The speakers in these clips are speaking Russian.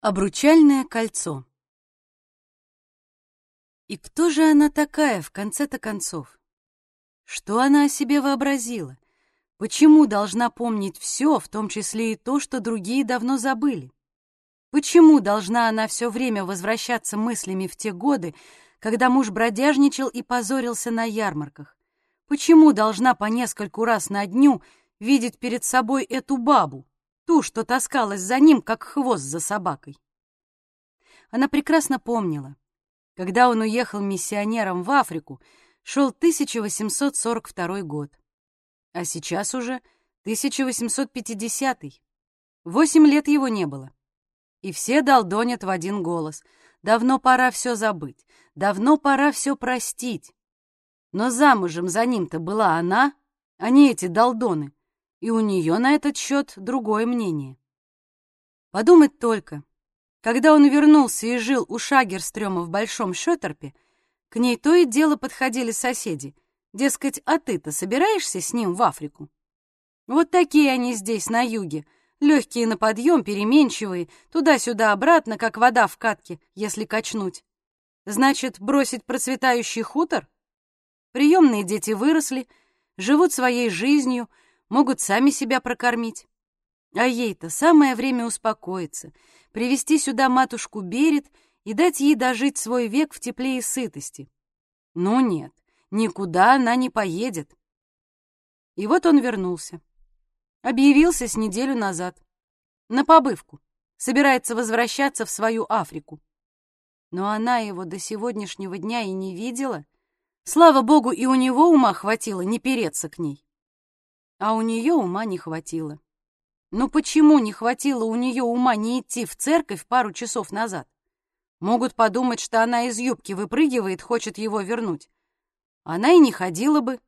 Обручальное кольцо. И кто же она такая в конце-то концов? Что она о себе вообразила? Почему должна помнить все, в том числе и то, что другие давно забыли? Почему должна она все время возвращаться мыслями в те годы, когда муж бродяжничал и позорился на ярмарках? Почему должна по нескольку раз на дню видеть перед собой эту бабу, ту, что таскалась за ним, как хвост за собакой. Она прекрасно помнила, когда он уехал миссионером в Африку, шел 1842 год, а сейчас уже 1850 -й. Восемь лет его не было. И все долдонят в один голос. Давно пора все забыть, давно пора все простить. Но замужем за ним-то была она, а не эти долдоны и у нее на этот счет другое мнение. Подумать только, когда он вернулся и жил у Шагерстрёма в Большом Шётерпе, к ней то и дело подходили соседи. Дескать, а ты-то собираешься с ним в Африку? Вот такие они здесь, на юге, легкие на подъем, переменчивые, туда-сюда обратно, как вода в катке, если качнуть. Значит, бросить процветающий хутор? Приемные дети выросли, живут своей жизнью, могут сами себя прокормить. А ей-то самое время успокоиться, привести сюда матушку Берет и дать ей дожить свой век в тепле и сытости. Ну нет, никуда она не поедет. И вот он вернулся. Объявился с неделю назад. На побывку. Собирается возвращаться в свою Африку. Но она его до сегодняшнего дня и не видела. Слава богу, и у него ума хватило не переться к ней а у нее ума не хватило. Но почему не хватило у нее ума не идти в церковь пару часов назад? Могут подумать, что она из юбки выпрыгивает, хочет его вернуть. Она и не ходила бы,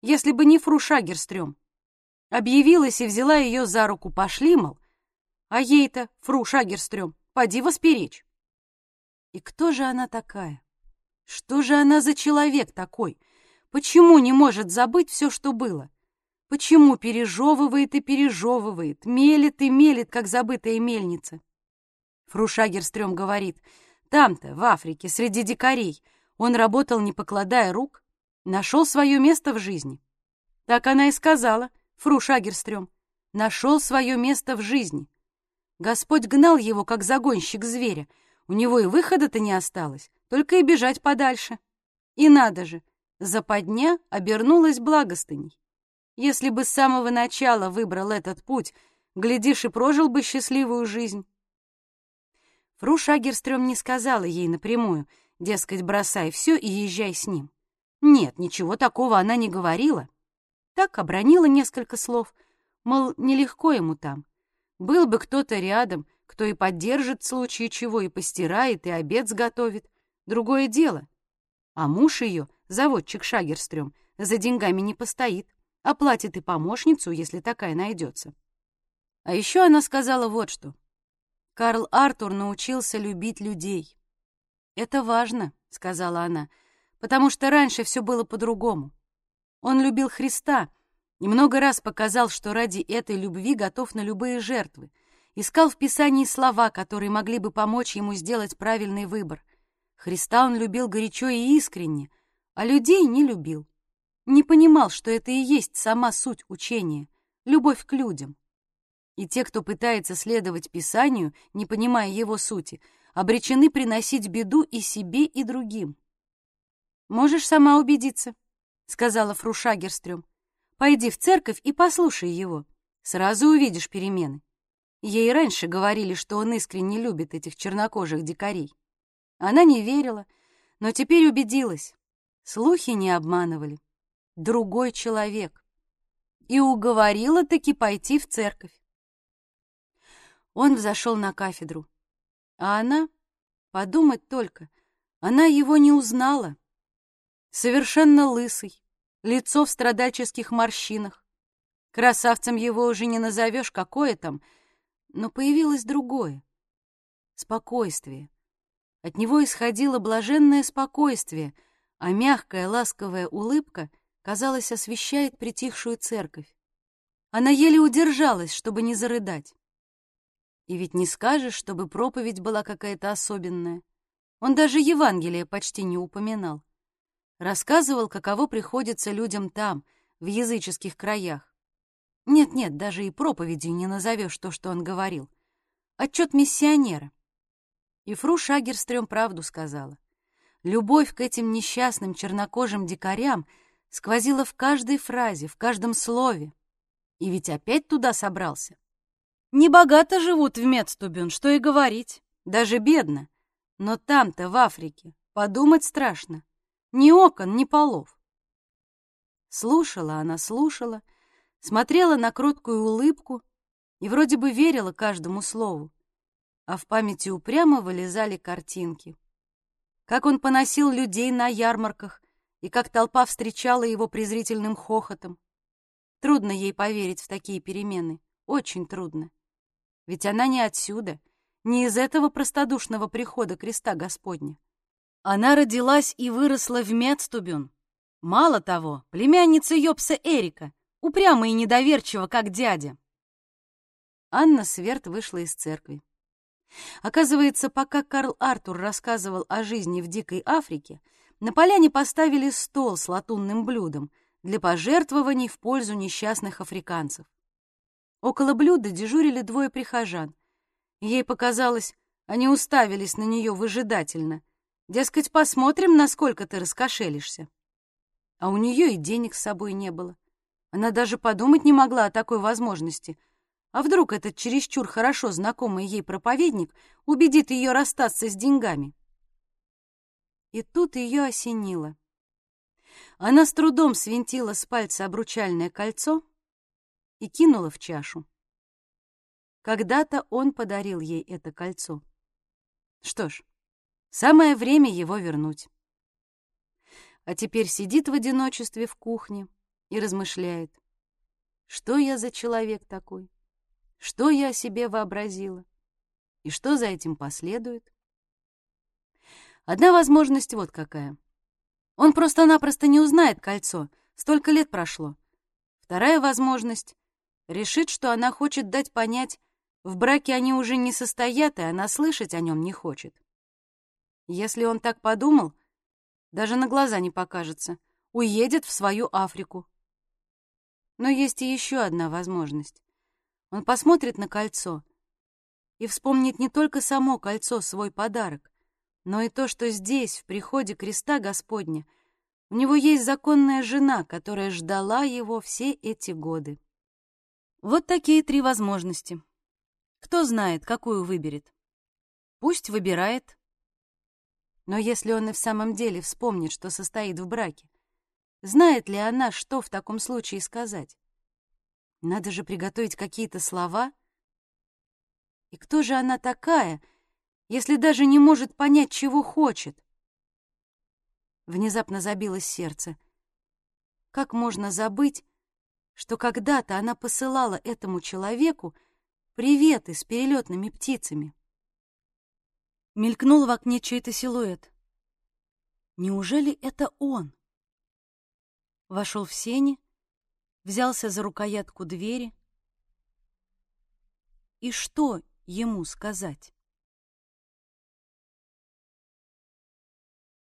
если бы не фру Шагерстрём. Объявилась и взяла ее за руку, пошли, мол, а ей-то, фру Шагерстрём, поди восперечь. И кто же она такая? Что же она за человек такой? Почему не может забыть все, что было? Почему пережевывает и пережевывает, мелет и мелет, как забытая мельница? Фрушагерстрём говорит, там-то, в Африке, среди дикарей, он работал, не покладая рук, нашел свое место в жизни. Так она и сказала, Фрушагерстрём, нашел свое место в жизни. Господь гнал его, как загонщик зверя, у него и выхода-то не осталось, только и бежать подальше. И надо же, западня обернулась благостыней. Если бы с самого начала выбрал этот путь, глядишь, и прожил бы счастливую жизнь. Фру Шагерстрём не сказала ей напрямую, дескать, бросай все и езжай с ним. Нет, ничего такого она не говорила. Так обронила несколько слов, мол, нелегко ему там. Был бы кто-то рядом, кто и поддержит в случае чего, и постирает, и обед сготовит. Другое дело. А муж ее, заводчик Шагерстрём, за деньгами не постоит оплатит и помощницу, если такая найдется. А еще она сказала вот что. Карл Артур научился любить людей. «Это важно», — сказала она, «потому что раньше все было по-другому. Он любил Христа и много раз показал, что ради этой любви готов на любые жертвы, искал в Писании слова, которые могли бы помочь ему сделать правильный выбор. Христа он любил горячо и искренне, а людей не любил не понимал, что это и есть сама суть учения — любовь к людям. И те, кто пытается следовать Писанию, не понимая его сути, обречены приносить беду и себе, и другим. «Можешь сама убедиться», — сказала фру Шагерстрём. «Пойди в церковь и послушай его. Сразу увидишь перемены». Ей раньше говорили, что он искренне любит этих чернокожих дикарей. Она не верила, но теперь убедилась. Слухи не обманывали другой человек, и уговорила таки пойти в церковь. Он взошел на кафедру, а она, подумать только, она его не узнала. Совершенно лысый, лицо в страдальческих морщинах. Красавцем его уже не назовешь, какое там, но появилось другое — спокойствие. От него исходило блаженное спокойствие, а мягкая ласковая улыбка казалось, освещает притихшую церковь. Она еле удержалась, чтобы не зарыдать. И ведь не скажешь, чтобы проповедь была какая-то особенная. Он даже Евангелие почти не упоминал. Рассказывал, каково приходится людям там, в языческих краях. Нет-нет, даже и проповедью не назовешь то, что он говорил. Отчет миссионера. И фру Шагерстрём правду сказала. Любовь к этим несчастным чернокожим дикарям сквозила в каждой фразе, в каждом слове. И ведь опять туда собрался. Небогато живут в Медстубюн, что и говорить, даже бедно. Но там-то, в Африке, подумать страшно. Ни окон, ни полов. Слушала она, слушала, смотрела на кроткую улыбку и вроде бы верила каждому слову, а в памяти упрямо вылезали картинки. Как он поносил людей на ярмарках и как толпа встречала его презрительным хохотом. Трудно ей поверить в такие перемены, очень трудно. Ведь она не отсюда, не из этого простодушного прихода креста Господня. Она родилась и выросла в Мецтубюн. Мало того, племянница Йопса Эрика, упряма и недоверчива, как дядя. Анна Сверд вышла из церкви. Оказывается, пока Карл Артур рассказывал о жизни в дикой Африке, на поляне поставили стол с латунным блюдом для пожертвований в пользу несчастных африканцев. Около блюда дежурили двое прихожан. Ей показалось, они уставились на нее выжидательно. Дескать, посмотрим, насколько ты раскошелишься. А у нее и денег с собой не было. Она даже подумать не могла о такой возможности. А вдруг этот чересчур хорошо знакомый ей проповедник убедит ее расстаться с деньгами? И тут ее осенило. Она с трудом свинтила с пальца обручальное кольцо и кинула в чашу. Когда-то он подарил ей это кольцо. Что ж, самое время его вернуть. А теперь сидит в одиночестве в кухне и размышляет. Что я за человек такой? Что я о себе вообразила? И что за этим последует? Одна возможность вот какая. Он просто-напросто не узнает кольцо, столько лет прошло. Вторая возможность — решит, что она хочет дать понять, в браке они уже не состоят, и она слышать о нем не хочет. Если он так подумал, даже на глаза не покажется, уедет в свою Африку. Но есть и еще одна возможность. Он посмотрит на кольцо и вспомнит не только само кольцо, свой подарок, но и то, что здесь, в приходе креста Господня, у него есть законная жена, которая ждала его все эти годы. Вот такие три возможности. Кто знает, какую выберет. Пусть выбирает. Но если он и в самом деле вспомнит, что состоит в браке, знает ли она, что в таком случае сказать? Надо же приготовить какие-то слова. И кто же она такая, если даже не может понять, чего хочет? Внезапно забилось сердце. Как можно забыть, что когда-то она посылала этому человеку приветы с перелетными птицами? Мелькнул в окне чей-то силуэт. Неужели это он? Вошел в сени, взялся за рукоятку двери. И что ему сказать?